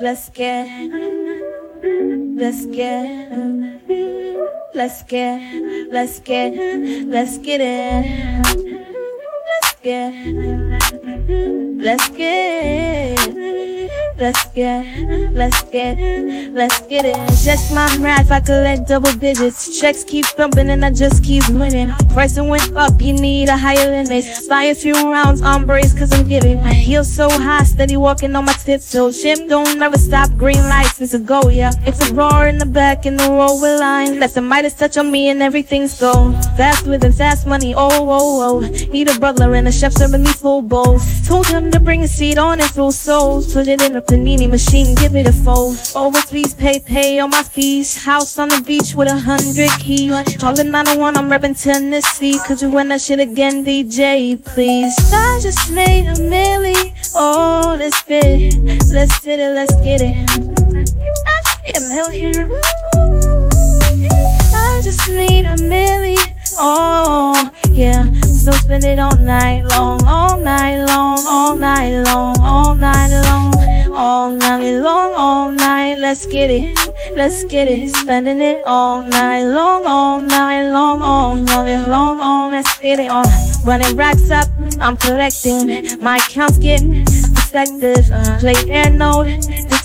Let's get, let's get, let's get, let's get, let's get it. Let's get, let's get, let's get, let's get, let's get it. Just my math, I collect double digits. Checks keep thumping and I just keep winning. Pricing went up, you need a higher limit. Buy a few rounds on brace, cause I'm giving. My heels so high, steady walking on my tiptoes. Shim don't never stop, green lights, it's a go, yeah. It's a roar in the back in the roll with line. Let the Midas touch on me and everything's go. Fast with and fast money, oh, oh, oh. Need a brother and a chef serving me full bowls. Told him to bring a seat on and full souls. Put it in a panini machine, give it a fold. Over please pay, pay all my fees. House on the beach with a hundred keys. Calling 901, I'm repping Tennessee. Could you win that shit again, DJ, please? I just made a milli. Oh, let's fit it. Let's fit it, let's get it. I am hell here. I just need a milli. Oh, yeah. So spend it all night long, all night long, all night long, all night long, all night long, all night. Let's get it, let's get it. Spending it all night long, all night long, all night long, all. Let's get it on. Running racks up, I'm collecting. My accounts getting effective. Uh, play air note,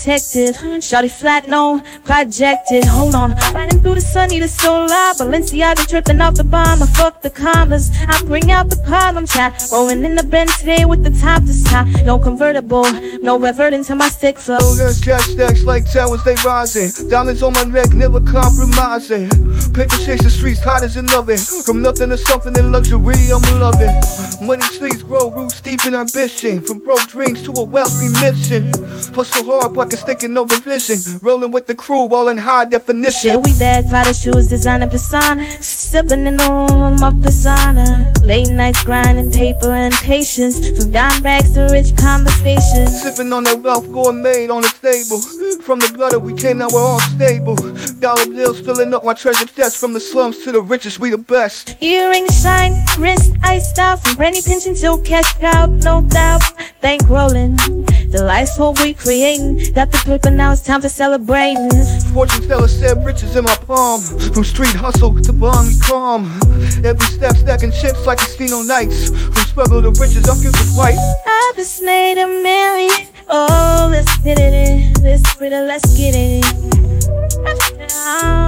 detective. Shawty flat, no, projected. Hold on, riding through the sun, need a solar. Balenciaga tripping off the bomb. I fuck the commas. I bring out the problem chat. Rolling in the Benz today with the top to top. No convertible, no revert to my stick flow. Oh. There's cash stacks like towers, they rising. Diamonds on my neck, never compromising. Paper chase the streets, hot as an oven. From nothing to something in luxury, I'm loving. Money trees grow roots deep in ambition. From broke dreams to a wealthy mission. Hustle hard, pockets thinking over vision. Rolling with the crew, all in high definition. Yeah, we bad, Prada shoes, designer persona. Sipping in the room of persona. Late nights grinding paper and patience. From dime bags to rich conversations. Sipping on that wealth gourmet on the table. From the gutter we came, now we're all stable. Dollar bills filling up my treasure chest. From the slums to the richest, we the best. Earrings shine, wrist iced out. From penny pinching till cash out, no doubt. Bank rolling. The life's what we creating. Got the paper, now it's time to celebrate. Fortune teller said riches in my palm. From street hustle to balmy calm. Every step stacking chips like casino nights. From struggle to riches, I'm giving white. I just made a million. Oh, let's get it in. Let's get it, let's get it in.